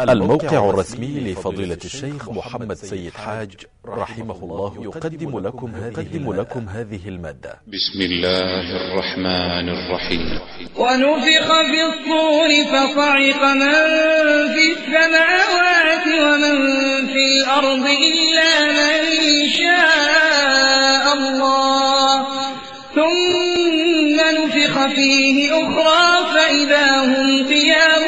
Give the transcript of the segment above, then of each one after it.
الموقع الرسمي لفضيلة الشيخ محمد سيد حاج رحمه الله يقدم لكم هذه, لكم هذه ا ل م ا د ة بسم الله الرحمن الرحيم. ونفخ في الصور فصعق من في السماوات ومن في الأرض إلا من شاء الله. ثم نفخ فيه أخرى فإذا هم قيام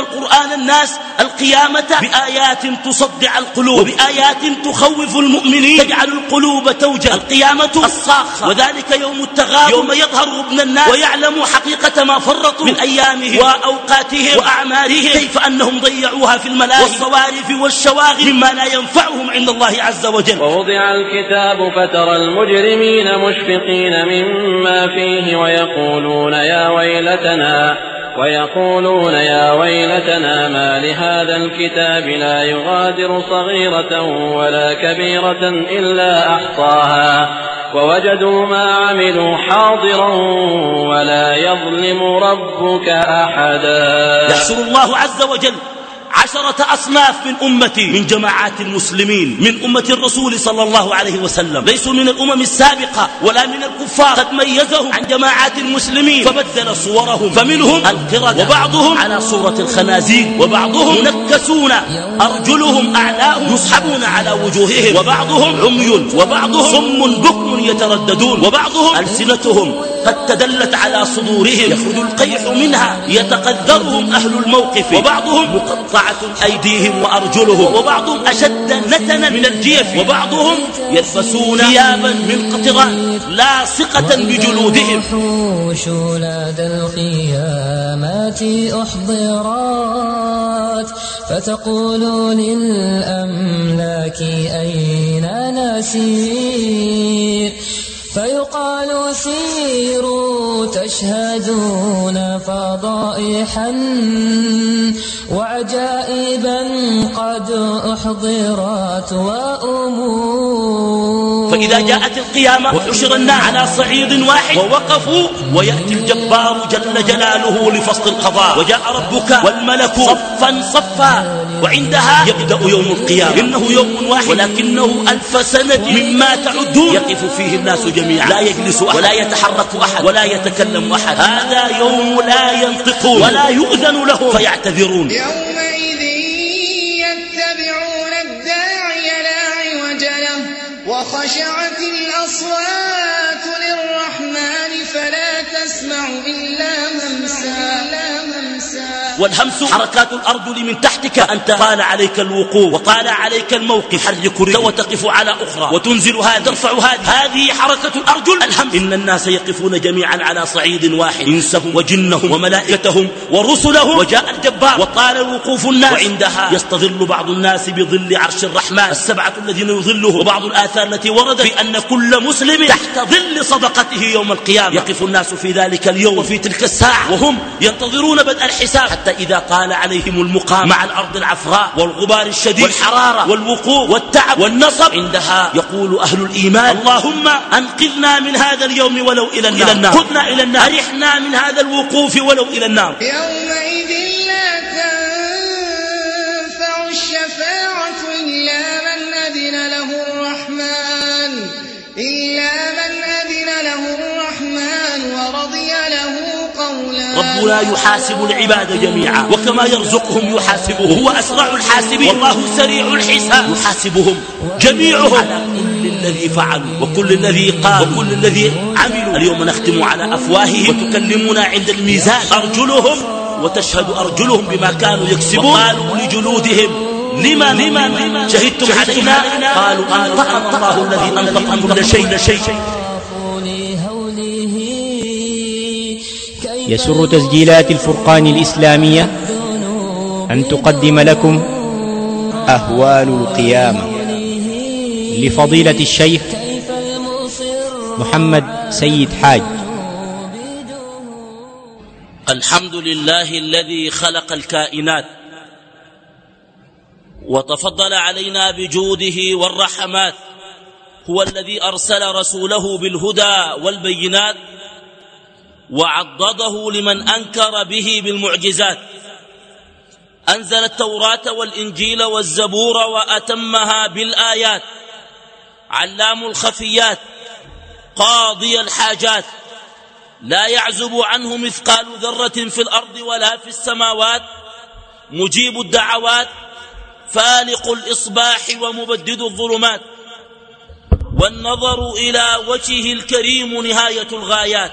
القرآن الناس القيامة بآيات تصدع القلوب وبآيات تخوف المؤمنين تجعل القلوب توجه القيامة الصاخة. وذلك يوم التغاب يوم يظهر ابن الناس. ويعلم حقيقة ما فرطوا. من أيامهم. وأوقاتهم. وأعمارهم كيف أنهم ضيعوها في الملاهي. والصوارف والشواغل. مما لا ينفعهم عند الله عز وجل. ووضع الكتاب فترى المجرمين مشفقين مما فيه ويقولون يا ويلتنا. ويقولون يا ويلتنا ما لهذا الكتاب لا يغادر صغيرة ولا كبيرة إلا أحصاها ووجدوا ما عملوا حاضرا ولا يظلم ربك أحدا. يحشر الله عز وجل عشرة أصناف من أمتي من جماعات المسلمين من أمة الرسول صلى الله عليه وسلم. ليسوا من الأمم السابقة ولا من الكفار. قد ميزهم عن جماعات المسلمين. فبدل صورهم فمنهم القردة وبعضهم على صورة الخنازير وبعضهم منكسون أرجلهم أعلاهم يصحبون على وجوههم وبعضهم عمي وبعضهم صم بكم يترددون وبعضهم ألسنتهم. قد تدلت على صدورهم. يخرج القيح منها يتقدرهم أهل الموقف. وبعضهم مقطعة أيديهم وأرجلهم. وبعضهم أشد نتنا من الجيف. وبعضهم يلبسون ثيابا من قطران لاصقة بجلودهم. لدى القيامات أحضرات. فتقول للأملاك أين نسير؟ فيقال سيروا تشهدون فضائحا وعجائبا قد أحضرت وأمور. فإذا جاءت القيامة وحشر الناس على صعيد واحد ووقفوا ويأتي الجبار جل جلاله لفصل القضاء. وجاء ربك والملك صفا صفا وعندها يبدأ يوم القيامة. إنه يوم واحد. ولكنه ألف سنة مما تعدون. يقف فيه الناس جميعا. لا يجلس أحد. ولا يتحرك أحد. ولا يتكلم أحد. هذا يوم لا ينطقون. ولا يؤذن لهم. فيعتذرون. وخشعت الأصوات للرحمن فلا تسمع إلا همسا والهمس حركات الأرجل من تحتك. أنت طال عليك الوقوف. وطال عليك الموقف. حرك رجل وتقف على أخرى. وتنزل هذه. ترفع هذه. هذه حركة الأرجل الهمس. إن الناس يقفون جميعا على صعيد واحد. إنسهم وجنهم وملائكتهم ورسلهم. وجاء الجبار. وطال الوقوف الناس. وعندها يستظل بعض الناس بظل عرش الرحمن. السبعة الذين يظله. وبعض الآثار التي وردت. بأن كل مسلم تحت ظل صدقته يوم القيامة. يقف الناس في ذلك اليوم. وفي تلك الساعة. وهم ينتظرون بدء الحساب. حتى إذا طال عليهم المقام مع الأرض العفراء والغبار الشديد والحرارة والوقوع والتعب والنصب عندها يقول أهل الإيمان اللهم أنقذنا من هذا اليوم ولو إلى النار, إلى النار. خذنا إلى النار. أرحنا من هذا الوقوف ولو إلى النار. يومئذ لا تنفع الشفاعة إلا من أذن له الرحمن. إلا ربنا يحاسب العباد جميعا وكما يرزقهم يحاسبهم هو أسرع الحاسبين. والله سريع الحساب. يحاسبهم جميعهم. على كل الذي فعلوا وكل الذي قالوا وكل الذي عملوا. اليوم نختم على أفواههم. وتكلمنا عند الميزان. أرجلهم وتشهد أرجلهم بما كانوا يكسبون. وقالوا لجلودهم لما لما شهدتم علينا؟ قالوا أنطقنا الله الذي أنطق كل شيء. يسر تسجيلات الفرقان الإسلامية أن تقدم لكم أهوال القيامة لفضيلة الشيخ محمد سيد حاج. الحمد لله الذي خلق الكائنات وتفضل علينا بجوده والرحمات هو الذي أرسل رسوله بالهدى والبينات وعضده لمن أنكر به بالمعجزات. أنزل التوراة والإنجيل والزبور وأتمها بالآيات. علام الخفيات قاضي الحاجات. لا يعزب عنه مثقال ذرة في الأرض ولا في السماوات. مجيب الدعوات فالق الإصباح ومبدد الظلمات. والنظر إلى وجهه الكريم نهاية الغايات.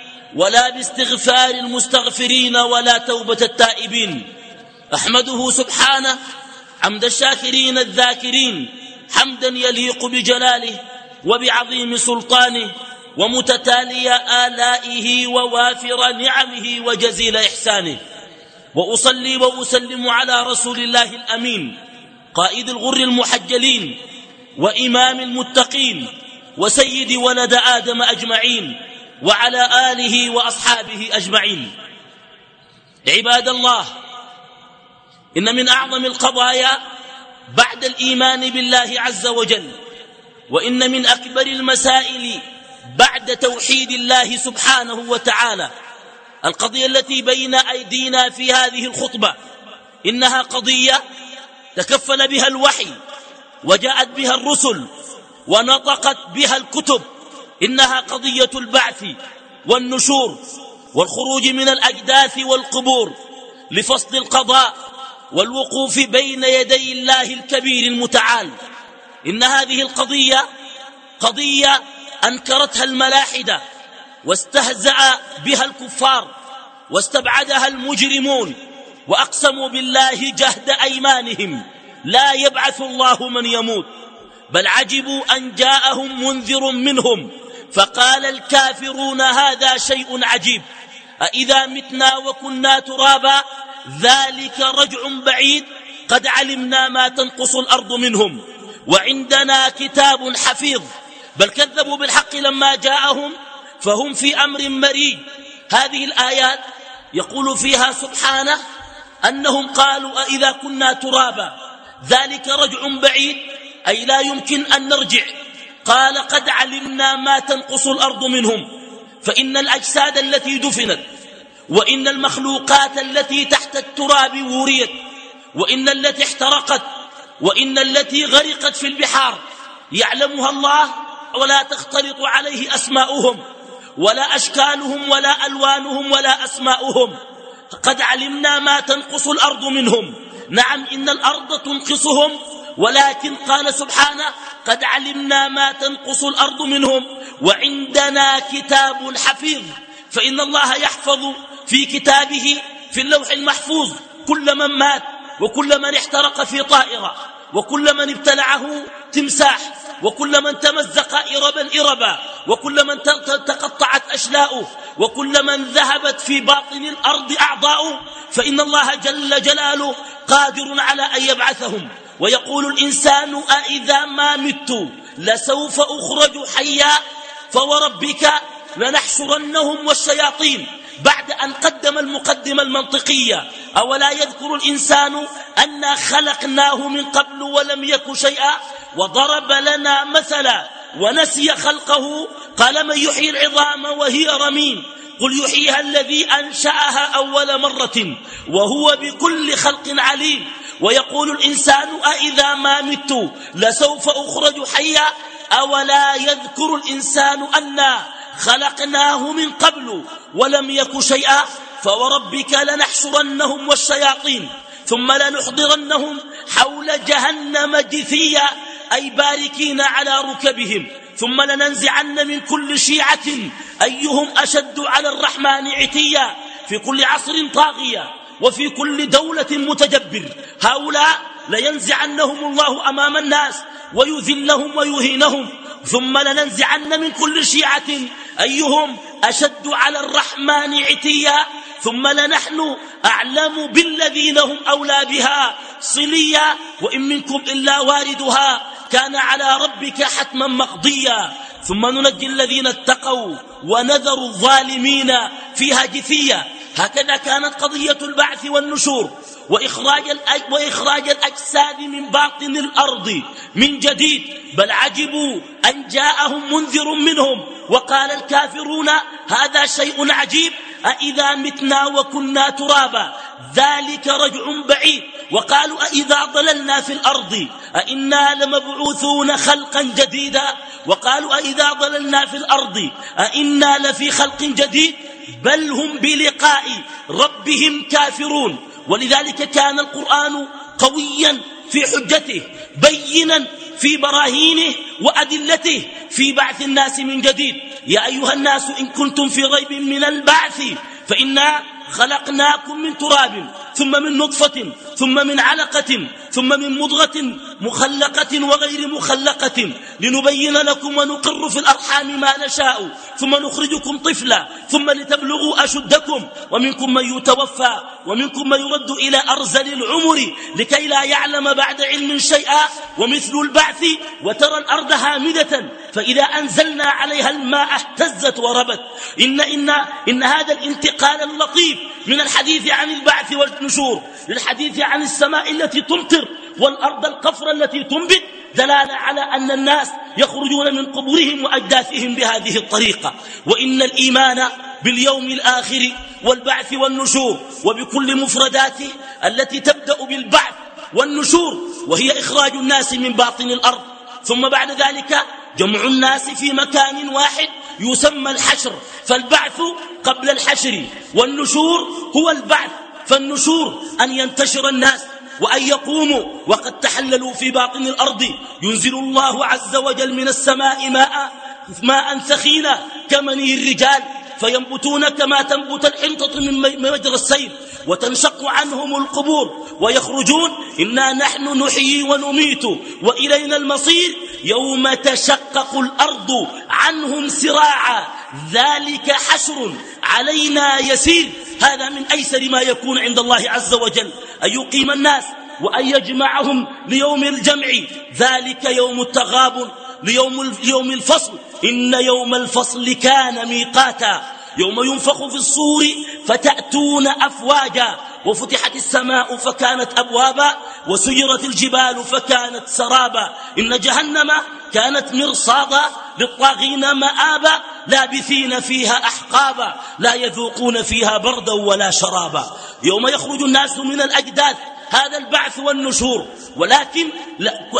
ولا باستغفار المستغفرين ولا توبة التائبين. أحمده سبحانه حمد الشاكرين الذاكرين حمدا يليق بجلاله وبعظيم سلطانه ومتتالي آلائه ووافر نعمه وجزيل إحسانه. وأصلي وأسلم على رسول الله الأمين قائد الغر المحجلين وإمام المتقين وسيد ولد آدم أجمعين وعلى آله وأصحابه أجمعين. عباد الله إن من أعظم القضايا بعد الإيمان بالله عز وجل وإن من أكبر المسائل بعد توحيد الله سبحانه وتعالى القضية التي بين أيدينا في هذه الخطبة إنها قضية تكفل بها الوحي وجاءت بها الرسل ونطقت بها الكتب إنها قضية البعث والنشور والخروج من الأجداث والقبور لفصل القضاء والوقوف بين يدي الله الكبير المتعال. إن هذه القضية قضية أنكرتها الملاحدة واستهزأ بها الكفار واستبعدها المجرمون وأقسموا بالله جهد أيمانهم. لا يبعث الله من يموت بل عجبوا أن جاءهم منذر منهم فقال الكافرون هذا شيء عجيب. أإذا متنا وكنا ترابا ذلك رجع بعيد قد علمنا ما تنقص الأرض منهم. وعندنا كتاب حفيظ بل كذبوا بالحق لما جاءهم فهم في أمر مريج. هذه الآيات يقول فيها سبحانه أنهم قالوا أئذا كنا ترابا ذلك رجع بعيد أي لا يمكن أن نرجع. قال قد علمنا ما تنقص الأرض منهم فإن الأجساد التي دفنت وإن المخلوقات التي تحت التراب وريت وإن التي احترقت وإن التي غرقت في البحار يعلمها الله ولا تختلط عليه أسماؤهم ولا أشكالهم ولا ألوانهم ولا أسماؤهم. قد علمنا ما تنقص الأرض منهم. نعم إن الأرض تنقصهم ولكن قال سبحانه قد علمنا ما تنقص الأرض منهم وعندنا كتاب حفيظ فإن الله يحفظ في كتابه في اللوح المحفوظ كل من مات وكل من احترق في طائرة وكل من ابتلعه تمساح وكل من تمزق إربا إربا وكل من تقطعت أشلاؤه وكل من ذهبت في باطن الأرض أعضاؤه فإن الله جل جلاله قادر على أن يبعثهم. ويقول الإنسان أئذا ما مت لسوف أخرج حيا فوربك لنحشرنهم والشياطين بعد أن قدم المقدمة المنطقية. أولا يذكر الإنسان أنا خلقناه من قبل ولم يك شيئا وضرب لنا مثلا ونسي خلقه. قال من يحيي العظام وهي رميم. قل يحييها الذي أنشأها أول مرة وهو بكل خلق عليم. ويقول الإنسان أئذا ما مت لسوف أخرج حيا؟ أولا يذكر الإنسان أنا خلقناه من قبل ولم يك شيئا؟ فوربك لنحشرنهم والشياطين ثم لنحضرنهم حول جهنم جثيا. أي باركين على ركبهم ثم لننزعن من كل شيعة أيهم أشد على الرحمن عتيا؟ في كل عصر طاغية. وفي كل دولة متجبر. هؤلاء لينزعنهم الله أمام الناس ويذلهم ويهينهم. ثم لننزعن من كل شيعة. أيهم أشد على الرحمن عتيا. ثم لنحن أعلم بالذين هم أولى بها. صليا. وإن منكم إلا واردها. كان على ربك حتما مقضيا. ثم ننجي الذين اتقوا ونذر الظالمين فيها جثيا. هكذا كانت قضية البعث والنشور وإخراج, وإخراج الأجساد من باطن الأرض من جديد بل عجبوا أن جاءهم منذر منهم. وقال الكافرون هذا شيء عجيب أإذا متنا وكنا ترابا ذلك رجع بعيد. وقالوا أإذا ضللنا في الأرض أإنا لمبعوثون خلقا جديدا. وقالوا أإذا ضللنا في الأرض أإنا لفي خلق جديد. بل هم بلقاء ربهم كافرون. ولذلك كان القرآن قويا في حجته بينا في براهينه وأدلته في بعث الناس من جديد. يا أيها الناس إن كنتم في ريب من البعث فإنا خلقناكم من تراب. ثم من نطفة ثم من علقة ثم من مضغة مخلقة وغير مخلقة. لنبين لكم ونقر في الأرحام ما نشاء. ثم نخرجكم طفلا ثم لتبلغوا أشدكم. ومنكم من يتوفى ومنكم من يرد إلى أرزل العمر لكي لا يعلم بعد علم شيئا. ومثل البعث وترى الأرض هامدة. فإذا أنزلنا عليها الماء اهتزت وربت. إن, إن, إن هذا الانتقال اللطيف من الحديث عن البعث والنشور للحديث عن السماء التي تمطر والأرض القفر التي تنبت دلالة على أن الناس يخرجون من قبورهم وأجداثهم بهذه الطريقة. وإن الإيمان باليوم الآخر والبعث والنشور وبكل مفرداته التي تبدأ بالبعث والنشور وهي إخراج الناس من باطن الأرض. ثم بعد ذلك جمع الناس في مكان واحد يسمى الحشر. فالبعث قبل الحشر والنشور هو البعث. فالنشور أن ينتشر الناس وأن يقوموا. وقد تحللوا في باطن الأرض ينزل الله عز وجل من السماء ماء ماء ثخينا كمني الرجال فينبتون كما تنبت الحنطة من مجرى السيل وتنشق عنهم القبور ويخرجون. إنا نحن نحيي ونميت وإلينا المصير. يوم تشقق الأرض عنهم سراعا ذلك حشر علينا يسير. هذا من أيسر ما يكون عند الله عز وجل. أن يقيم الناس وأن يجمعهم ليوم الجمع. ذلك يوم التغابن ليوم, ليوم الفصل. إن يوم الفصل كان ميقاتا. يوم ينفخ في الصور فتأتون أفواجا. وفتحت السماء فكانت أبوابا وسيرت الجبال فكانت سرابا إن جهنم كانت مرصادا للطاغين مآبا لابثين فيها أحقابا لا يذوقون فيها بردا ولا شرابا يوم يخرج الناس من الأجداث هذا البعث والنشور ولكن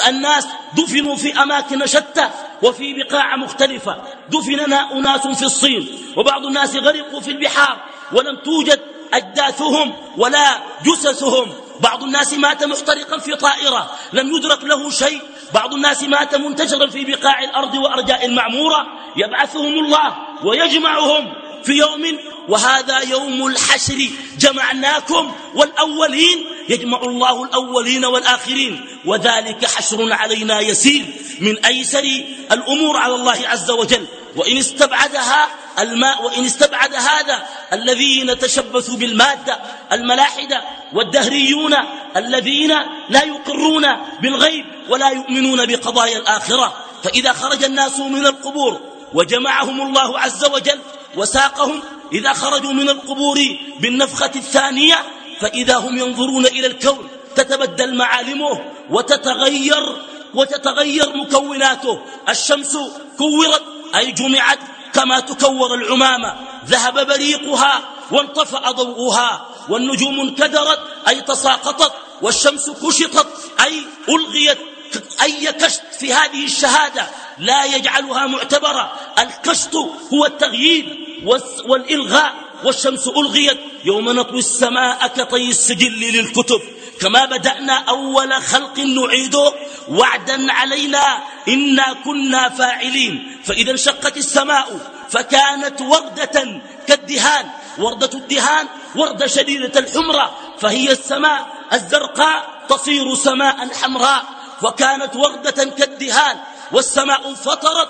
الناس دفنوا في أماكن شتى وفي بقاع مختلفة دفننا أناس في الصين وبعض الناس غرقوا في البحار ولم توجد أجداثهم ولا جثثهم. بعض الناس مات محترقا في طائرة. لم يدرك له شيء. بعض الناس مات منتشرا في بقاع الأرض وأرجاء المعمورة. يبعثهم الله ويجمعهم في يوم. وهذا يوم الحشر. جمعناكم والأولين. يجمع الله الأولين والآخرين. وذلك حشر علينا يسير. من أيسر الأمور على الله عز وجل. وإن استبعدها الماء وإن استبعد هذا الذين تشبثوا بالمادة الملاحدة والدهريون الذين لا يقرون بالغيب ولا يؤمنون بقضايا الآخرة. فإذا خرج الناس من القبور وجمعهم الله عز وجل وساقهم إذا خرجوا من القبور بالنفخة الثانية فإذا هم ينظرون إلى الكون تتبدل معالمه وتتغير وتتغير مكوناته. الشمس كورت أي جمعت كما تكور العمامة. ذهب بريقها وانطفأ ضوءها والنجوم انكدرت أي تساقطت والشمس كشطت أي ألغيت أي كشط في هذه الشهادة. لا يجعلها معتبرة. الكشط هو التغيير والإلغاء والشمس ألغيت. يوم نطوي السماء كطي السجل للكتب. كما بدأنا أول خلق نعيده. وعدا علينا إنا كنا فاعلين. فإذا انشقت السماء فكانت وردة كالدهان. وردة الدهان وردة شديدة الحمرة. فهي السماء الزرقاء تصير سماء حمراء. وكانت وردة كالدهان. والسماء انفطرت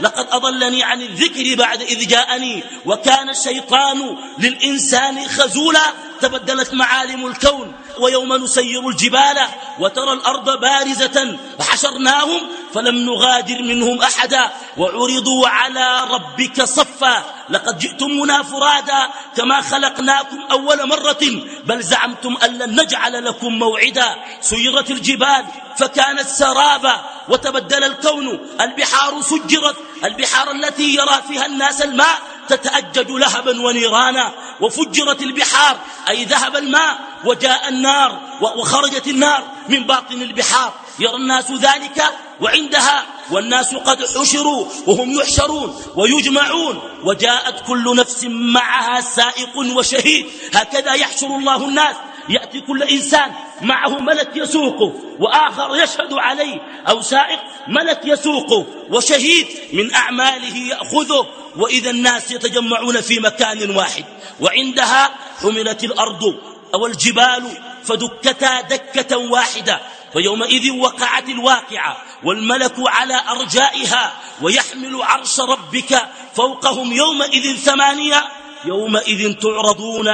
لقد أضلني عن الذكر بعد إذ جاءني وكان الشيطان للإنسان خزولا تبدلت معالم الكون ويوم نسير الجبال وترى الأرض بارزة فحشرناهم فلم نغادر منهم أحدا وعرضوا على ربك صفا لقد جئتمنا فرادا كما خلقناكم أول مرة بل زعمتم أن لن نجعل لكم موعدا سيرت الجبال فكانت سرابا وتبدل الكون البحار سجرت البحار التي يرى فيها الناس الماء تتأجج لهبا ونيرانا وفجرت البحار أي ذهب الماء وجاء النار وخرجت النار من باطن البحار. يرى الناس ذلك وعندها والناس قد حشروا وهم يحشرون ويجمعون. وجاءت كل نفس معها سائق وشهيد. هكذا يحشر الله الناس. يأتي كل إنسان معه ملك يسوقه وآخر يشهد عليه أو سائق ملك يسوقه وشهيد من أعماله يأخذه وإذا الناس يتجمعون في مكان واحد وعندها حملت الأرض أو الجبال فدكتا دكة واحدة فيومئذ وقعت الواقعة والملك على أرجائها ويحمل عرش ربك فوقهم يومئذ ثمانية يومئذ تعرضون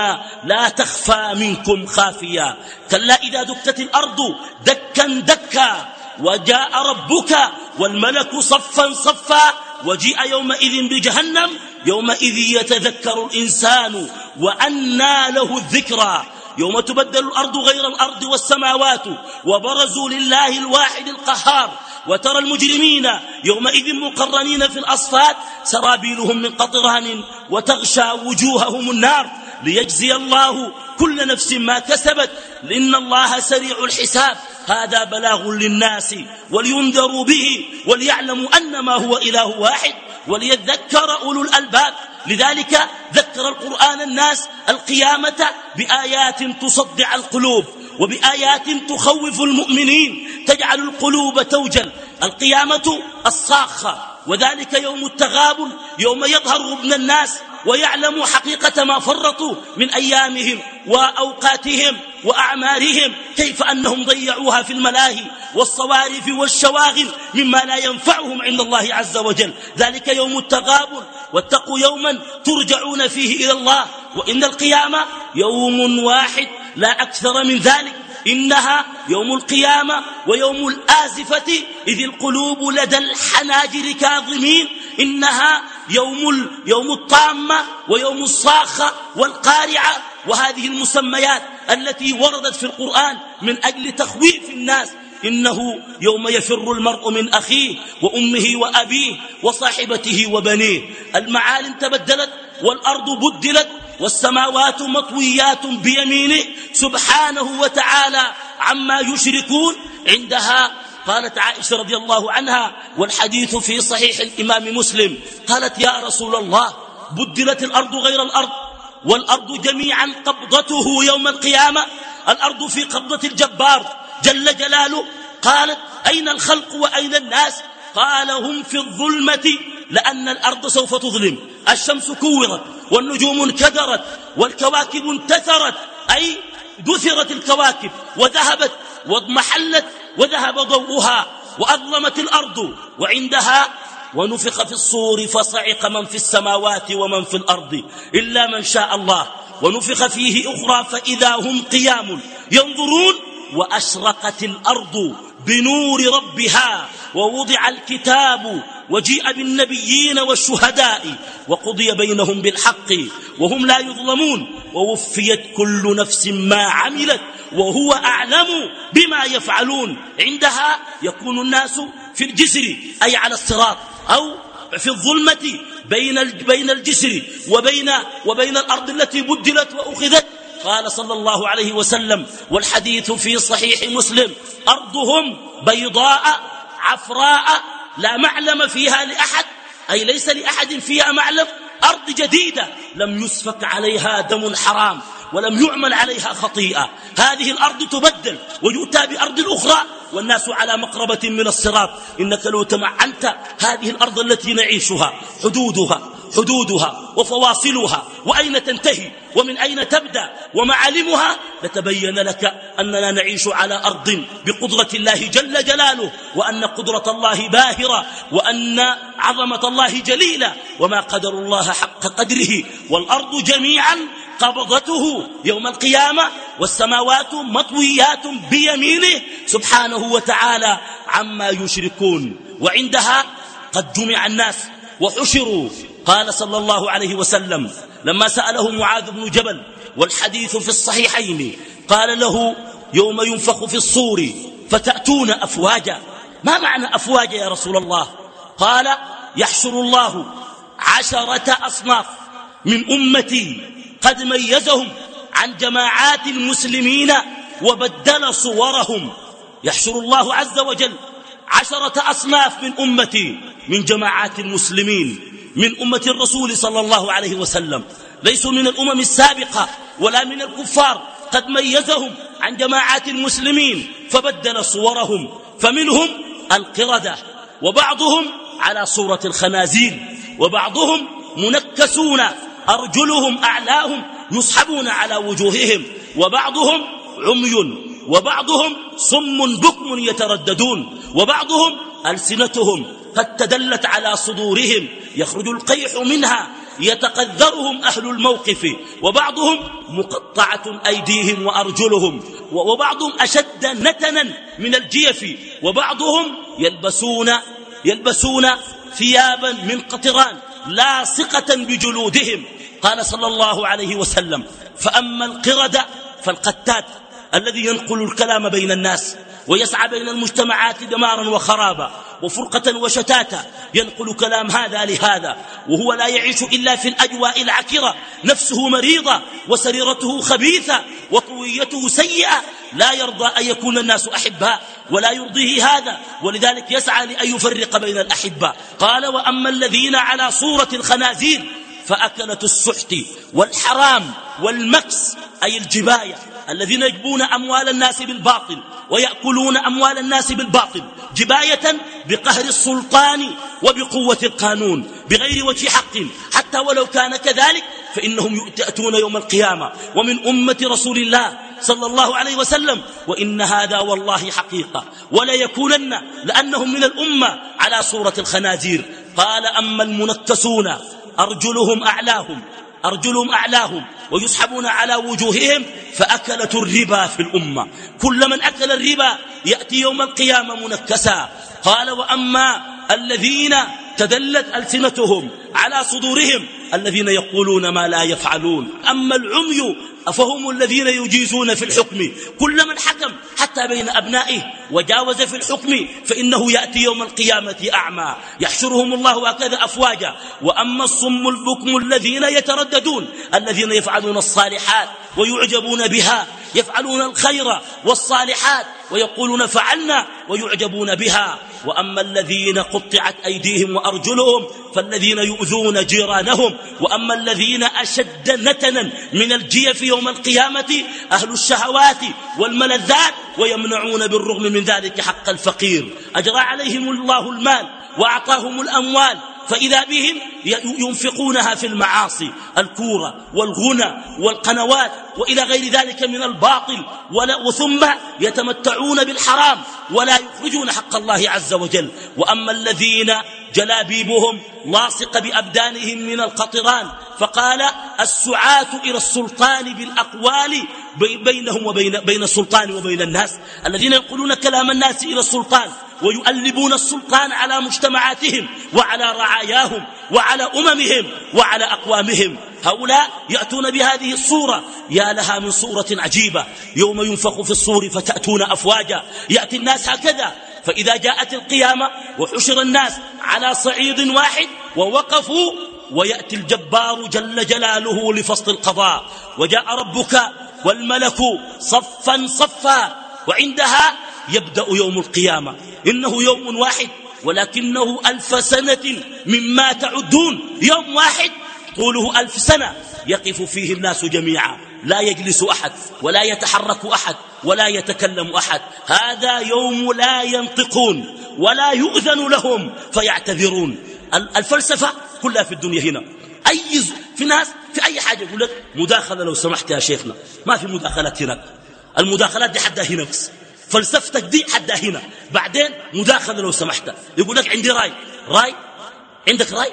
لا تخفى منكم خافيا كلا إذا دكت الأرض دكا دكا وجاء ربك والملك صفا صفا وجيء يومئذ بجهنم يومئذ يتذكر الإنسان وأنى له الذكرى. يوم تبدل الأرض غير الأرض والسماوات وبرزوا لله الواحد القهار وترى المجرمين يومئذ مقرنين في الأصفاد سرابيلهم من قطران وتغشى وجوههم النار ليجزي الله كل نفس ما كسبت لأن الله سريع الحساب هذا بلاغ للناس ولينذروا به وليعلموا أنما هو إله واحد وليذكر أولو الألباب. لذلك ذكر القرآن الناس القيامة بآيات تصدع القلوب وبآيات تخوف المؤمنين. تجعل القلوب توجل القيامة الصاخة. وذلك يوم التغابن يوم يظهر ابن الناس ويعلموا حقيقة ما فرطوا من أيامهم وأوقاتهم وأعمارهم كيف أنهم ضيعوها في الملاهي والصوارف والشواغل مما لا ينفعهم عند الله عز وجل. ذلك يوم التغابن واتقوا يوما ترجعون فيه إلى الله وإن القيامة يوم واحد لا أكثر من ذلك. إنها يوم القيامة ويوم الآزفة إذ القلوب لدى الحناجر كاظمين إنها يوم, يوم الطامة ويوم الصاخة والقارعة. وهذه المسميات التي وردت في القرآن من أجل تخويف الناس. إنه يوم يفر المرء من أخيه وأمه وأبيه وصاحبته وبنيه. المعالم تبدلت والأرض بدلت والسماوات مطويات بيمينه. سبحانه وتعالى عما يشركون عندها. قالت عائشة رضي الله عنها والحديث في صحيح الإمام مسلم. قالت يا رسول الله بدلت الأرض غير الأرض والأرض جميعا قبضته يوم القيامة. الأرض في قبضة الجبار. جل جلاله قالت أين الخلق وأين الناس؟ قال هم في الظلمة لأن الأرض سوف تظلم. الشمس كورت والنجوم انكدرت والكواكب انتثرت. أي دثرت الكواكب وذهبت واضمحلت وذهب ضوءها وأظلمت الأرض وعندها ونفخ في الصور فصعق من في السماوات ومن في الأرض إلا من شاء الله ونفخ فيه أخرى فإذا هم قيام ينظرون وأشرقت الأرض بنور ربها ووضع الكتاب وجيء بالنبيين والشهداء وقضي بينهم بالحق وهم لا يظلمون ووفيت كل نفس ما عملت وهو أعلم بما يفعلون عندها يكون الناس في الجسر أي على الصراط أو في الظلمة بين الجسر وبين وبين الأرض التي بدلت وأخذت. قال صلى الله عليه وسلم والحديث في صحيح مسلم أرضهم بيضاء عفراء لا معلم فيها لأحد أي ليس لأحد فيها معلم أرض جديدة لم يسفك عليها دم حرام ولم يعمل عليها خطيئة. هذه الأرض تبدل ويؤتى بأرض أخرى والناس على مقربة من الصراط. إنك لو تمعنت هذه الأرض التي نعيشها حدودها حدودها وفواصلها وأين تنتهي ومن أين تبدأ ومعالمها لتبين لك أننا نعيش على أرض بقدرة الله جل جلاله وأن قدرة الله باهرة وأن عظمة الله جليلة وما قدر الله حق قدره والأرض جميعا قبضته يوم القيامة والسماوات مطويات بيمينه سبحانه وتعالى عما يشركون وعندها قد جمع الناس وحشروا قال صلى الله عليه وسلم لما سأله معاذ بن جبل والحديث في الصحيحين قال له يوم ينفخ في الصور فتأتون أفواجا. ما معنى أفواجا يا رسول الله؟ قال يحشر الله عشرة أصناف من أمتي قد ميزهم عن جماعات المسلمين وبدل صورهم. يحشر الله عز وجل عشرة أصناف من أمتي من جماعات المسلمين. من أمة الرسول صلى الله عليه وسلم. ليسوا من الأمم السابقة ولا من الكفار. قد ميزهم عن جماعات المسلمين فبدل صورهم. فمنهم القردة وبعضهم على صورة الخنازير وبعضهم منكسون أرجلهم أعلاهم يسحبون على وجوههم وبعضهم عمي وبعضهم صم بكم يترددون وبعضهم ألسنتهم قد تدلت على صدورهم. يخرج القيح منها. يتقذرهم أهل الموقف. وبعضهم مقطعة أيديهم وأرجلهم. وبعضهم أشد نتنا من الجيف. وبعضهم يلبسون يلبسون ثيابا من قطران لاصقة بجلودهم. قال صلى الله عليه وسلم فأما القرد فالقتات الذي ينقل الكلام بين الناس ويسعى بين المجتمعات دمارا وخرابا وفرقة وشتاتا ينقل كلام هذا لهذا وهو لا يعيش إلا في الأجواء العكرة. نفسه مريضة وسريرته خبيثة وطويته سيئة. لا يرضى أن يكون الناس أحباء ولا يرضيه هذا. ولذلك يسعى لأن يفرق بين الأحباء. قال وأما الذين على صورة الخنازير فأكلة السحت والحرام والمكس أي الجباية الذين يجبون أموال الناس بالباطل ويأكلون أموال الناس بالباطل جباية بقهر السلطان وبقوة القانون بغير وجه حق. حتى ولو كان كذلك فإنهم يأتون يوم القيامة. ومن أمة رسول الله صلى الله عليه وسلم وإن هذا والله حقيقة. ولا يكونن لأنهم من الأمة على صورة الخنازير. قال أما المنكسون أرجلهم أعلاهم. أرجلهم أعلاهم ويسحبون على وجوههم فأكلة الربا في الأمة. كل من أكل الربا يأتي يوم القيامة منكسا. قال وأما الذين تدلت ألسنتهم على صدورهم الذين يقولون ما لا يفعلون. أما العمي أفهم الذين يجيزون في الحكم. كل من حكم حتى بين أبنائه وجاوز في الحكم فإنه يأتي يوم القيامة أعمى. يحشرهم الله هكذا أفواجا. وأما الصم البكم الذين يترددون الذين يفعلون الصالحات ويعجبون بها يفعلون الخير والصالحات ويقولون فعلنا ويعجبون بها. وأما الذين قطعت أيديهم وأرجلهم فالذين يؤذون جيرانهم وأما الذين أشد نتنا من الجيف يوم القيامة أهل الشهوات والملذات ويمنعون بالرغم من ذلك حق الفقير. أجرى عليهم الله المال وأعطاهم الأموال فإذا بهم ينفقونها في المعاصي الكورة والغنى والقنوات وإلى غير ذلك من الباطل وثم يتمتعون بالحرام ولا يخرجون حق الله عز وجل. وأما الذين جلابيبهم لاصق بأبدانهم من القطران فقال السعاة إلى السلطان بالأقوال بينهم وبين بين السلطان وبين الناس. الذين ينقلون كلام الناس إلى السلطان ويؤلبون السلطان على مجتمعاتهم وعلى رعاياهم وعلى أممهم وعلى أقوامهم. هؤلاء يأتون بهذه الصورة. يا لها من صورة عجيبة. يوم ينفخ في الصور فتأتون أفواجا. يأتي الناس هكذا. فإذا جاءت القيامة وحشر الناس على صعيد واحد ووقفوا ويأتي الجبار جل جلاله لفصل القضاء. وجاء ربك والملك صفا صفا. وعندها يبدأ يوم القيامة. إنه يوم واحد ولكنه ألف سنة مما تعدون. يوم واحد طوله ألف سنة. يقف فيه الناس جميعا. لا يجلس أحد ولا يتحرك أحد ولا يتكلم أحد. هذا يوم لا ينطقون ولا يؤذن لهم فيعتذرون. الفلسفة كلها في الدنيا هنا. أي في ناس في أي حاجة يقول لك مداخلة لو سمحت يا شيخنا. ما في مداخلات هناك. المداخلات دي حدها هنا بس. فلسفتك دي حدها هنا بعدين مداخلة لو سمحت. يقول لك عندي رأي. رأي؟ عندك رأي؟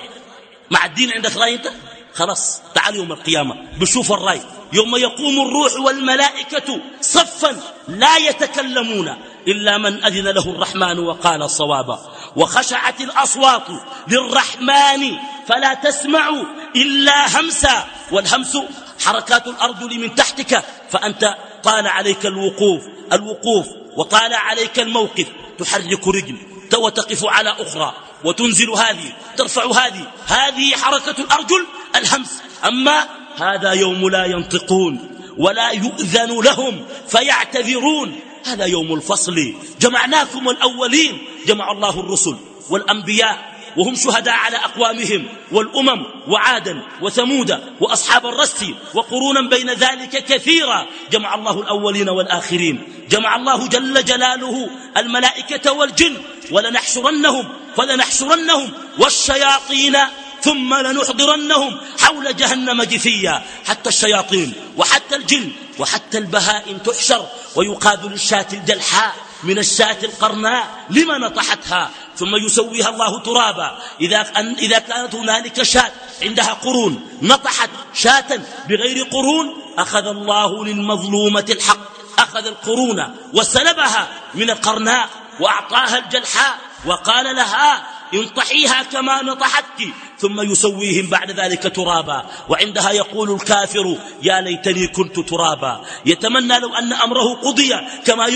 مع الدين عندك رأي أنت؟ خلاص تعال يوم القيامة. بشوف الرأي. يوم يقوم الروح والملائكة صفا لا يتكلمون إلا من أذن له الرحمن وقال صوابا. وخشعت الأصوات للرحمن فلا تسمع إلا همسا. والهمس حركات الأرجل من تحتك. فأنت طال عليك الوقوف الوقوف وطال عليك الموقف. تحرك رجل وتقف على أخرى وتنزل هذه ترفع هذه. هذه حركة الأرجل الهمس. أما هذا يوم لا ينطقون ولا يؤذن لهم فيعتذرون. هذا يوم الفصل. جمعناكم الأولين جمع الله الرسل والأنبياء. وهم شهداء على أقوامهم والأمم وعادا وثمود وأصحاب الرس وقرونا بين ذلك كثيرا. جمع الله الأولين والآخرين. جمع الله جل جلاله الملائكة والجن. ولنحشرنهم فلنحشرنهم والشياطين ثم لنحضرنهم حول جهنم جثيا. حتى الشياطين وحتى الجن وحتى البهائم تحشر. ويقاد للشاة الجلحاء من الشاة القرناء. لما نطحتها؟ ثم يسويها الله ترابا. إذا, إذا كانت هنالك شاة عندها قرون نطحت شاة بغير قرون أخذ الله للمظلومة الحق. أخذ القرون وسلبها من القرناء وأعطاها الجلحاء وقال لها انطحيها كما نطحتك ثم يسويهم بعد ذلك ترابا. وعندها يقول الكافر يا ليتني كنت ترابا. يتمنى لو أن أمره قضي كما,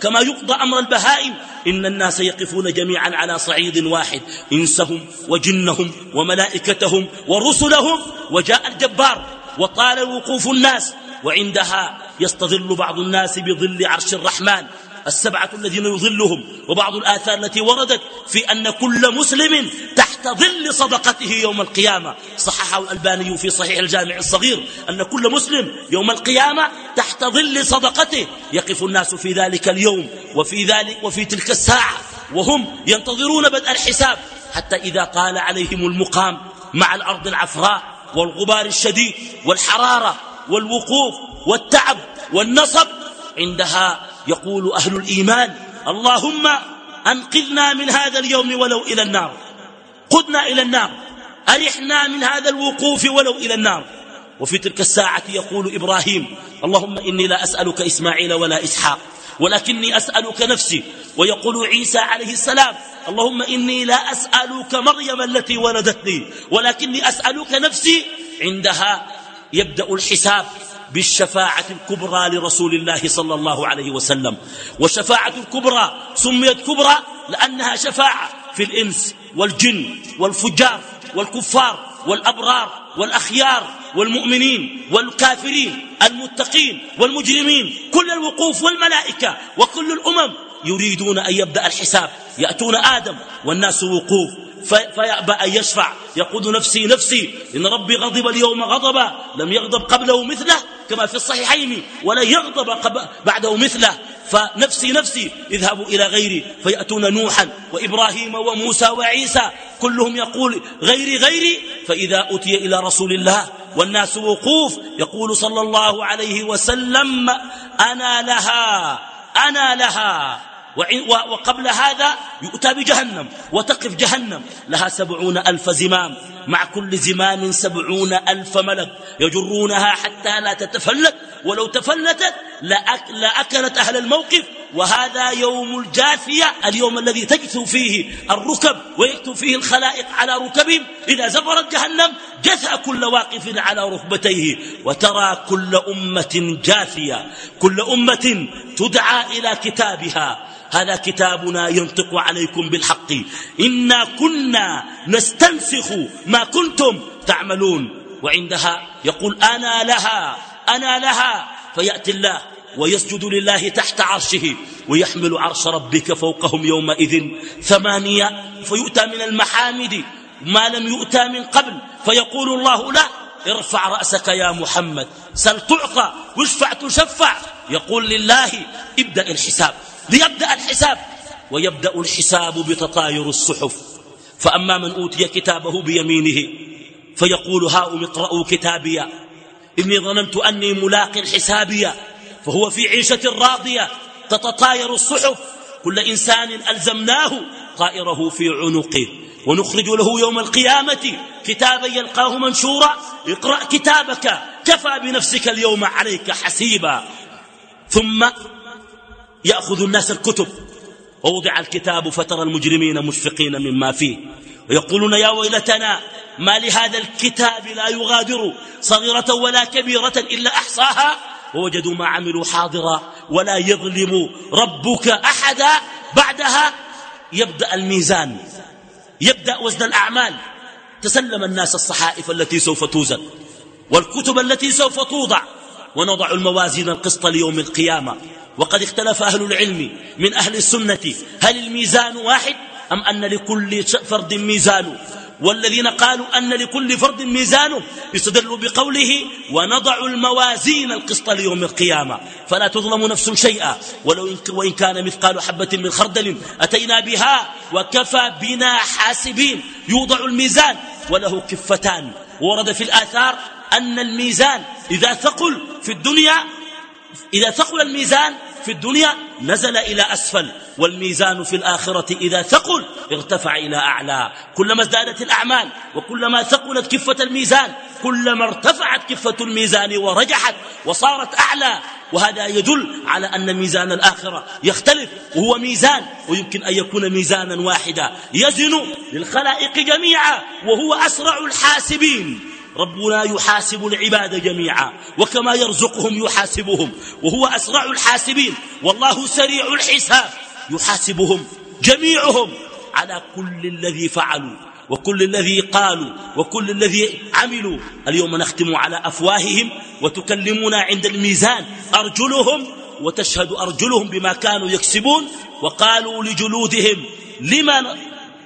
كما يقضى أمر البهائم. إن الناس يقفون جميعا على صعيد واحد إنسهم وجنهم وملائكتهم ورسلهم. وجاء الجبار وطال وقوف الناس. وعندها يستظل بعض الناس بظل عرش الرحمن. السبعة الذين يظلهم وبعض الآثار التي وردت في أن كل مسلم تحت ظل صدقته يوم القيامة. صححه الألباني في صحيح الجامع الصغير أن كل مسلم يوم القيامة تحت ظل صدقته. يقف الناس في ذلك اليوم وفي, ذلك وفي تلك الساعة وهم ينتظرون بدء الحساب. حتى إذا طال عليهم المقام مع الأرض العفراء والغبار الشديد والحرارة والوقوف والتعب والنصب عندها يقول أهل الإيمان اللهم أنقذنا من هذا اليوم ولو إلى النار. قدنا إلى النار. أرحنا من هذا الوقوف ولو إلى النار. وفي تلك الساعة يقول إبراهيم اللهم إني لا أسألك إسماعيل ولا إسحاق ولكني أسألك نفسي. ويقول عيسى عليه السلام اللهم إني لا أسألك مريم التي ولدتني ولكني أسألك نفسي. عندها يبدأ الحساب. بالشفاعة الكبرى لرسول الله صلى الله عليه وسلم. والشفاعة الكبرى سميت كبرى لأنها شفاعة في الإنس والجن والفجار والكفار والأبرار والأخيار والمؤمنين والكافرين المتقين والمجرمين. كل الوقوف والملائكة وكل الأمم يريدون أن يبدأ الحساب. يأتون آدم والناس وقوف. فيأبى أن يشفع. يقول نفسي نفسي إن ربي غضب اليوم غضبا. لم يغضب قبله مثله كما في الصحيحين ولا يغضب بعده مثله. فنفسي نفسي اذهبوا إلى غيري. فيأتون نوحا وإبراهيم وموسى وعيسى. كلهم يقول غيري غيري. فإذا أتي إلى رسول الله والناس وقوف يقول صلى الله عليه وسلم أنا لها أنا لها. وقبل هذا يؤتى بجهنم وتقف جهنم لها سبعون ألف زمام. مع كل زمام سبعون ألف ملك. يجرونها حتى لا تتفلت ولو تفلتت لأكلت أهل الموقف. وهذا يوم الجاثية اليوم الذي تجثو فيه الركب ويكتب فيه الخلائق على ركبهم. إذا زبرت جهنم جثى كل واقف على ركبتيه. وترى كل أمة جاثية. كل أمة تدعى إلى كتابها. هذا كتابنا ينطق عليكم بالحق. إنا كنا نستنسخ ما كنتم تعملون. وعندها يقول أنا لها أنا لها. فيأتي الله ويسجد لله تحت عرشه ويحمل عرش ربك فوقهم يومئذ ثمانية. فيؤتى من المحامد ما لم يؤتى من قبل. فيقول الله له ارفع رأسك يا محمد. سل تعطى واشفع تشفع. يقول لله ابدأ الحساب. ليبدأ الحساب. ويبدأ الحساب بتطاير الصحف. فأما من أوتي كتابه بيمينه فيقول هاؤم اقرأوا كتابيا إني ظننت أني ملاق حسابيا فهو في عيشة راضية تتطاير الصحف. كل إنسان ألزمناه طائره في عنقه. ونخرج له يوم القيامة كتابا يلقاه منشورا. اقرأ كتابك كفى بنفسك اليوم عليك حسيبا. ثم يأخذ الناس الكتب. ووضع الكتاب فترى المجرمين مشفقين مما فيه. ويقولون يا ويلتنا ما لهذا الكتاب لا يغادر صغيرة ولا كبيرة إلا أحصاها؟ ووجدوا ما عملوا حاضرا ولا يظلم ربك أحدا بعدها. يبدأ الميزان يبدأ وزن الأعمال. تسلم الناس الصحائف التي سوف توزن والكتب التي سوف توضع. ونضع الموازين القسط ليوم القيامة. وقد اختلف أهل العلم من أهل السنة. هل الميزان واحد أم أن لكل فرد ميزان؟ والذين قالوا أن لكل فرد ميزانه يستدلوا بقوله ونضع الموازين القسط ليوم القيامة فلا تظلم نفس شيئا. ولو وإن كان مثقال حبة من خردل أتينا بها وكفى بنا حاسبين. يوضع الميزان وله كفتان. ورد في الآثار أن الميزان إذا ثقل في الدنيا إذا ثقل الميزان في الدنيا نزل إلى أسفل والميزان في الآخرة إذا ثقل ارتفع إلى أعلى. كلما ازدادت الأعمال وكلما ثقلت كفة الميزان كلما ارتفعت كفة الميزان ورجحت وصارت أعلى. وهذا يدل على أن ميزان الآخرة يختلف. وهو ميزان ويمكن أن يكون ميزانا واحدا. يزن للخلائق جميعا وهو أسرع الحاسبين. ربنا يحاسب العباد جميعا وكما يرزقهم يحاسبهم وهو أسرع الحاسبين والله سريع الحساب يحاسبهم جميعهم على كل الذي فعلوا وكل الذي قالوا وكل الذي عملوا اليوم نختم على أفواههم وتكلمنا عند الميزان أرجلهم وتشهد أرجلهم بما كانوا يكسبون وقالوا لجلودهم لما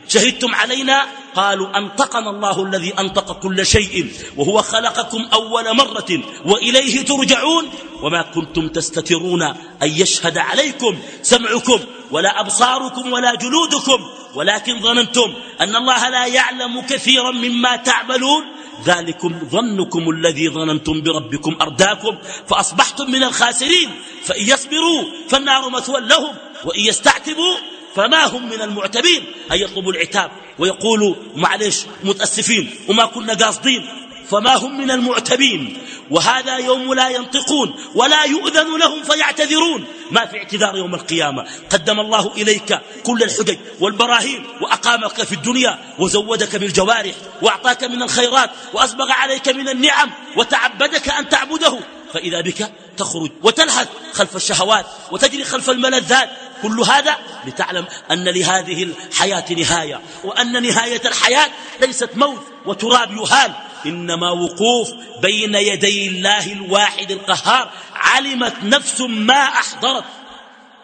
شهدتم علينا؟ قالوا أنطقنا الله الذي أنطق كل شيء وهو خلقكم أول مرة وإليه ترجعون. وما كنتم تستترون أن يشهد عليكم سمعكم ولا أبصاركم ولا جلودكم. ولكن ظننتم أن الله لا يعلم كثيرا مما تعملون. ذلكم ظنكم الذي ظننتم بربكم أرداكم فأصبحتم من الخاسرين. فإن يصبروا فالنار مثوى لهم وإن يستعتبوا فما هم من المعتبين؟ أن يطلبوا العتاب ويقولوا معلش متأسفين وما كنا قاصدين. فما هم من المعتبين؟ وهذا يوم لا ينطقون ولا يؤذن لهم فيعتذرون. ما في اعتذار يوم القيامة. قدم الله إليك كل الحجج والبراهين وأقامك في الدنيا وزودك بالجوارح وأعطاك من الخيرات وأسبغ عليك من النعم وتعبدك أن تعبده. فإذا بك تخرج وتلهث خلف الشهوات وتجري خلف الملذات كل هذا لتعلم أن لهذه الحياة نهاية وأن نهاية الحياة ليست موت وتراب يهال. إنما وقوف بين يدي الله الواحد القهار. علمت نفس ما أحضرت.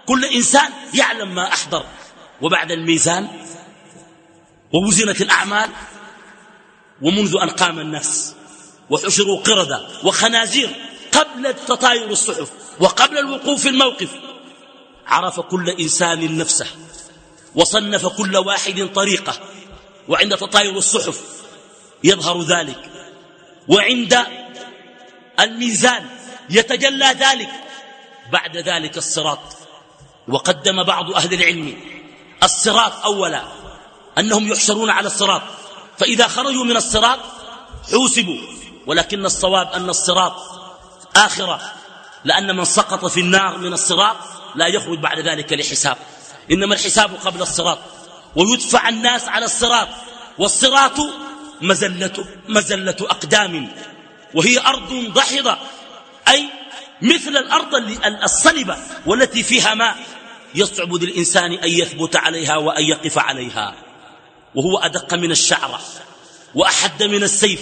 كل إنسان يعلم ما أحضر. وبعد الميزان ووزنت الأعمال ومنذ أن قام الناس وحشروا قردة وخنازير قبل تطاير الصحف وقبل الوقوف في الموقف. عرف كل إنسان نفسه وصنف كل واحد طريقة وعند تطاير الصحف يظهر ذلك وعند الميزان يتجلى ذلك. بعد ذلك الصراط وقدم بعض أهل العلم الصراط أولا أنهم يحشرون على الصراط فإذا خرجوا من الصراط حوسبوا ولكن الصواب أن الصراط آخرة. لأن من سقط في النار من الصراط لا يخرج بعد ذلك لحساب. إنما الحساب قبل الصراط. ويدفع الناس على الصراط. والصراط مزلة, مزلة أقدام. وهي أرض ضحضة. أي مثل الأرض الصلبة والتي فيها ماء. يصعب للإنسان أن يثبت عليها وأن يقف عليها. وهو أدق من الشعرة. وأحد من السيف.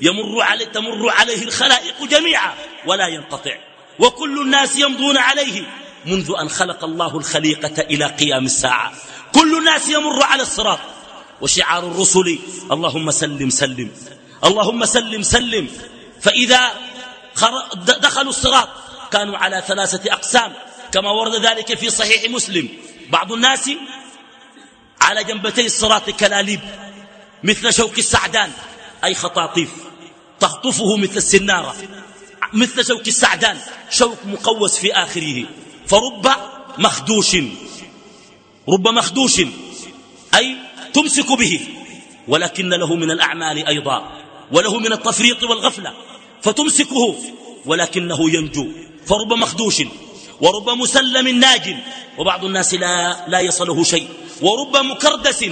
يمر عليه تمر عليه الخلائق جميعا. ولا ينقطع. وكل الناس يمضون عليه منذ أن خلق الله الخليقة إلى قيام الساعة. كل الناس يمر على الصراط. وشعار الرسل اللهم سلم سلم. اللهم سلم سلم. فإذا دخلوا الصراط كانوا على ثلاثة أقسام. كما ورد ذلك في صحيح مسلم. بعض الناس على جنبتي الصراط كلاليب مثل شوك السعدان. أي خطاطيف تخطفه مثل السنارة. مثل شوك السعدان شوك مقوس في آخره. فرب مخدوش. رب مخدوش. أي تمسك به. ولكن له من الأعمال أيضا. وله من التفريط والغفلة. فتمسكه. ولكنه ينجو. فرب مخدوش. ورب مسلم ناج وبعض الناس لا, لا يصله شيء. ورب مكردس.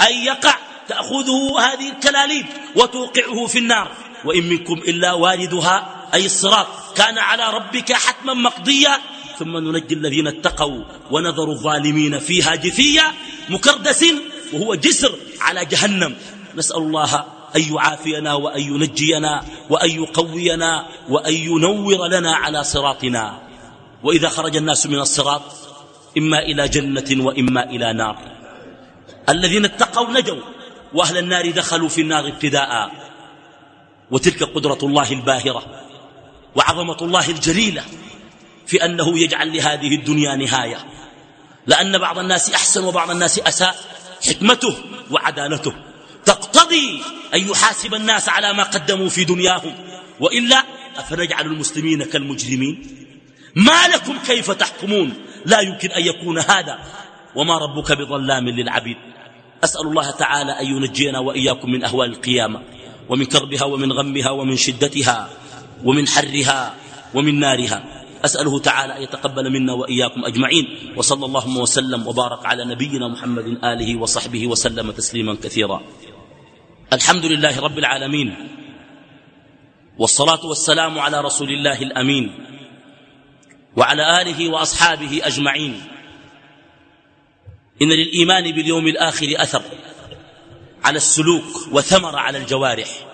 أي يقع. تأخذه هذه الكلاليب. وتوقعه في النار. وإن منكم إلا واردها أي الصراط كان على ربك حتما مقضيا. ثم ننجي الذين اتقوا ونذر الظالمين فيها جثيا مكردس وهو جسر على جهنم. نسأل الله أن يعافينا وأن ينجينا وأن يقوينا وأن ينور لنا على صراطنا. وإذا خرج الناس من الصراط إما إلى جنة وإما إلى نار. الذين اتقوا نجوا وأهل النار دخلوا في النار ابتداء. وتلك قدرة الله الباهرة. وعظمة الله الجليلة في أنه يجعل لهذه الدنيا نهاية. لأن بعض الناس أحسن وبعض الناس أساء. حكمته وعدالته. تقتضي أن يحاسب الناس على ما قدموا في دنياهم. وإلا أفنجعل المسلمين كالمجرمين؟ ما لكم كيف تحكمون؟ لا يمكن أن يكون هذا. وما ربك بظلام للعبيد. أسأل الله تعالى أن ينجينا وإياكم من أهوال القيامة. ومن كربها ومن غمها ومن شدتها. ومن حرها ومن نارها. أسأله تعالى أن يتقبل منا وإياكم أجمعين. وصلى اللهم وسلم وبارك على نبينا محمد آله وصحبه وسلم تسليما كثيرا. الحمد لله رب العالمين. والصلاة والسلام على رسول الله الأمين. وعلى آله وأصحابه أجمعين. إن للإيمان باليوم الآخر أثر على السلوك وثمر على الجوارح.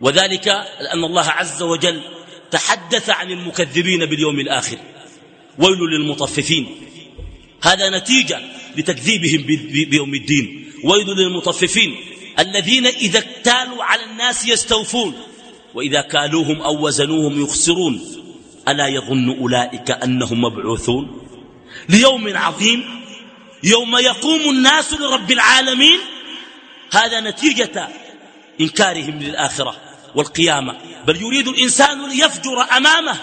وذلك لأن الله عز وجل تحدث عن المكذبين باليوم الآخر. ويل للمطففين. هذا نتيجة لتكذيبهم بيوم الدين. ويل للمطففين الذين إذا اكتالوا على الناس يستوفون. وإذا كالوهم أو وزنوهم يخسرون. ألا يظن أولئك أنهم مبعوثون؟ ليوم عظيم. يوم يقوم الناس لرب العالمين. هذا نتيجة إنكارهم للآخرة. والقيامة. بل يريد الإنسان ليفجر أمامه.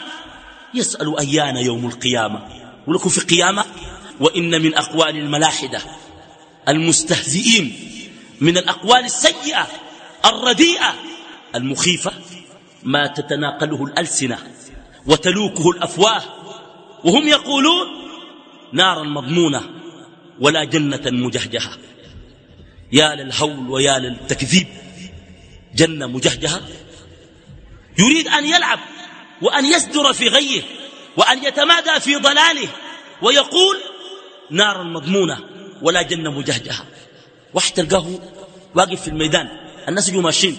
يسأل أيان يوم القيامة. ولكم في قيامة وإن من أقوال الملاحدة المستهزئين. من الأقوال السيئة الرديئة المخيفة ما تتناقله الألسنة وتلوكه الأفواه. وهم يقولون نارا مضمونة ولا جنة مجهجهة. يا للهول ويا للتكذيب. جنة مجهجهة يريد أن يلعب وأن يسدر في غيه وأن يتمادى في ضلاله ويقول نارا مضمونة ولا جنة مجهجهة واحد تلقاه واقف في الميدان الناس يجوا ماشيين.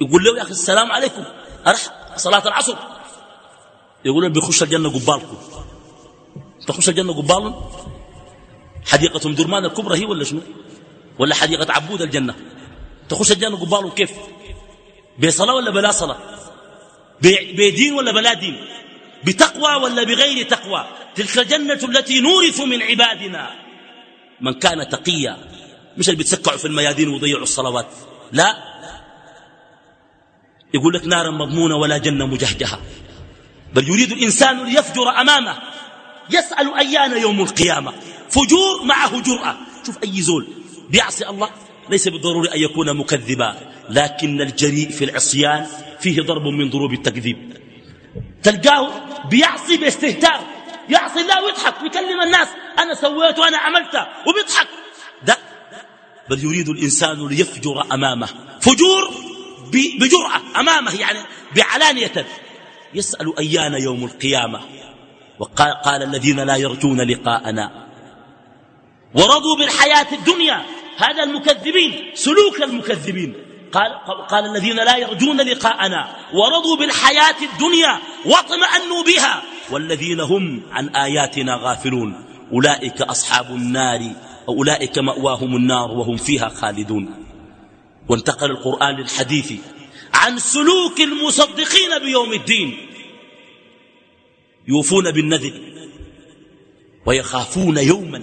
يقول له يا أخي السلام عليكم أرح صلاة العصر. يقول له بيخش الجنة قبالكم. تخش الجنة قبال حديقة درمان الكبرى هي ولا شنو؟ ولا حديقة عبود الجنة؟ تخش الجنة قبال كيف؟ بصلاة ولا بلا صلاة؟ بدين ولا بلا دين؟ بتقوى ولا بغير تقوى؟ تلك الجنة التي نورث من عبادنا. من كان تقيا مش اللي بيتسكعوا في الميادين ويضيعوا الصلوات. لا. يقول لك نارا مضمونة ولا جنة مجهجهة. بل يريد الإنسان ليفجر أمامه. يسأل أيان يوم القيامة. فجور معه جرأة شوف أي زول بيعصي الله. ليس بالضروري أن يكون مكذبا لكن الجريء في العصيان فيه ضرب من ضروب التكذيب. تلقاه بيعصي باستهتار يعصي الله ويضحك ويكلم الناس أنا سويت وأنا عملت وبيضحك. ده بل يريد الإنسان ليفجر أمامه. فجور بجرأة أمامه يعني بعلانية. يسأل أيان يوم القيامة؟ وقال قال الذين لا يرجون لقاءنا. ورضوا بالحياة الدنيا. هذا المكذبين سلوك المكذبين. قال, قال الذين لا يرجون لقاءنا ورضوا بالحياة الدنيا واطمأنوا بها. والذين هم عن آياتنا غافلون. أولئك أصحاب النار أولئك مأواهم النار وهم فيها خالدون. وانتقل القرآن للحديث عن سلوك المصدقين بيوم الدين. يوفون بالنذر ويخافون يوما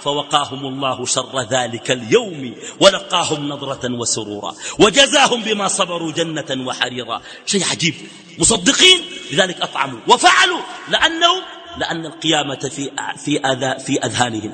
فوقاهم الله شر ذلك اليوم ولقاهم نظرة وسرورا وجزاهم بما صبروا جنة وحريرا. شيء عجيب. مصدقين لذلك أطعموا وفعلوا لأنه لأن القيامة في, في, أذا في أذهانهم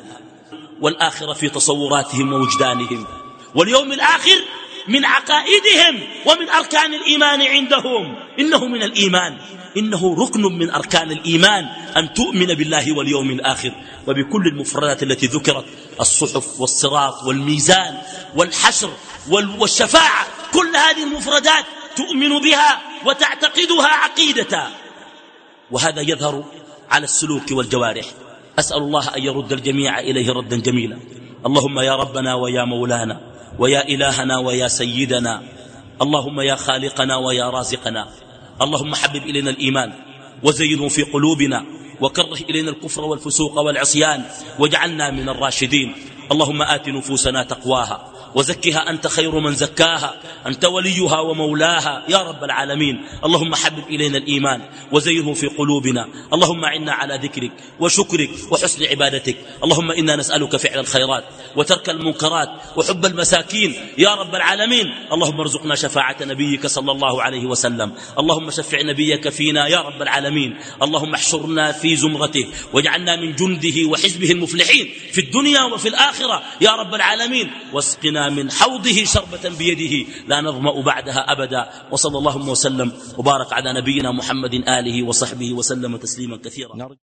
والآخرة في تصوراتهم ووجدانهم. واليوم الآخر من عقائدهم ومن أركان الإيمان عندهم. إنه من الإيمان. إنه ركن من أركان الإيمان أن تؤمن بالله واليوم الآخر وبكل المفردات التي ذكرت. الصحف والصراط والميزان والحشر والشفاعة. كل هذه المفردات تؤمن بها وتعتقدها عقيدة. وهذا يظهر على السلوك والجوارح. أسأل الله أن يرد الجميع إليه ردا جميلا. اللهم يا ربنا ويا مولانا. ويا إلهنا ويا سيدنا. اللهم يا خالقنا ويا رازقنا. اللهم حبب إلينا الإيمان وزينه في قلوبنا وكره إلينا الكفر والفسوق والعصيان واجعلنا من الراشدين. اللهم آت نفوسنا تقواها. وزكها أنت خير من زكاها أنت وليها ومولاها يا رب العالمين. اللهم حبب إلينا الإيمان وزينه في قلوبنا. اللهم عنا على ذكرك وشكرك وحسن عبادتك. اللهم إنا نسألك فعل الخيرات وترك المنكرات وحب المساكين يا رب العالمين. اللهم ارزقنا شفاعة نبيك صلى الله عليه وسلم. اللهم شفع نبيك فينا يا رب العالمين. اللهم احشرنا في زمرته واجعلنا من جنده وحزبه المفلحين في الدنيا وفي الآخرة يا رب العالمين. واسقنا من حوضه شربة بيده لا نظمأ بعدها أبدا. وصلى الله وسلم وبارك على نبينا محمد آله وصحبه وسلم تسليما كثيرا.